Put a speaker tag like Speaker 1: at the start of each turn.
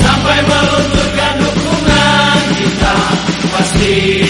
Speaker 1: sampai melunturkan dukungan kita
Speaker 2: pasti.